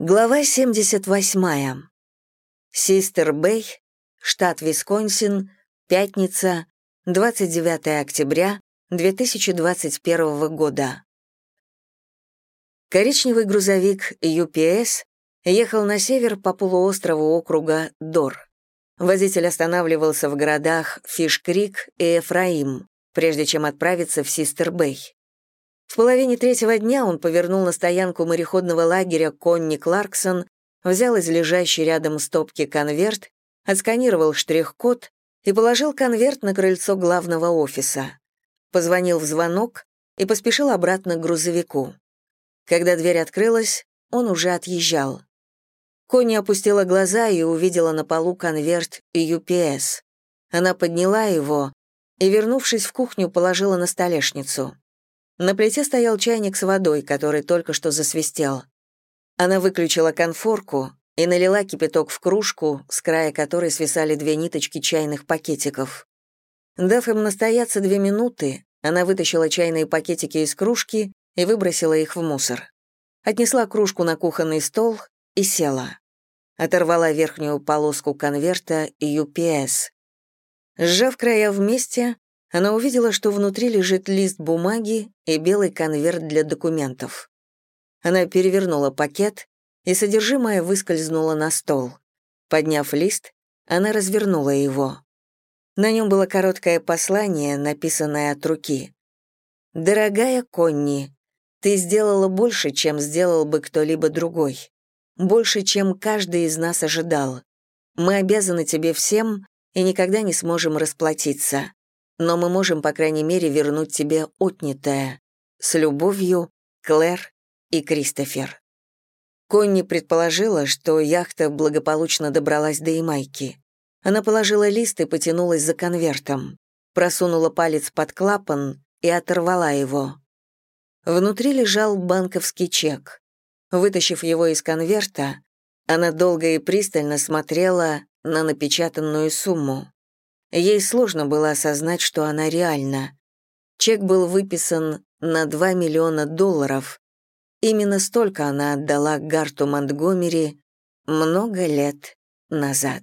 Глава 78. Систер Бэй, штат Висконсин, пятница, 29 октября 2021 года. Коричневый грузовик UPS ехал на север по полуострову округа Дор. Водитель останавливался в городах Фиш-Крик и Эфраим, прежде чем отправиться в Систер-Бэй. В половине третьего дня он повернул на стоянку мореходного лагеря Конни Кларксон, взял из лежащей рядом стопки конверт, отсканировал штрих-код и положил конверт на крыльцо главного офиса. Позвонил в звонок и поспешил обратно к грузовику. Когда дверь открылась, он уже отъезжал. Конни опустила глаза и увидела на полу конверт UPS. Она подняла его и, вернувшись в кухню, положила на столешницу. На плите стоял чайник с водой, который только что засвистел. Она выключила конфорку и налила кипяток в кружку, с края которой свисали две ниточки чайных пакетиков. Дав им настояться две минуты, она вытащила чайные пакетики из кружки и выбросила их в мусор. Отнесла кружку на кухонный стол и села. Оторвала верхнюю полоску конверта UPS. Сжав края вместе, она увидела, что внутри лежит лист бумаги и белый конверт для документов. Она перевернула пакет, и содержимое выскользнуло на стол. Подняв лист, она развернула его. На нем было короткое послание, написанное от руки. «Дорогая Конни, ты сделала больше, чем сделал бы кто-либо другой. Больше, чем каждый из нас ожидал. Мы обязаны тебе всем и никогда не сможем расплатиться но мы можем, по крайней мере, вернуть тебе отнятое. С любовью, Клэр и Кристофер. Конни предположила, что яхта благополучно добралась до Ямайки. Она положила лист и потянулась за конвертом, просунула палец под клапан и оторвала его. Внутри лежал банковский чек. Вытащив его из конверта, она долго и пристально смотрела на напечатанную сумму. Ей сложно было осознать, что она реальна. Чек был выписан на 2 миллиона долларов. Именно столько она отдала Гарту Монтгомери много лет назад.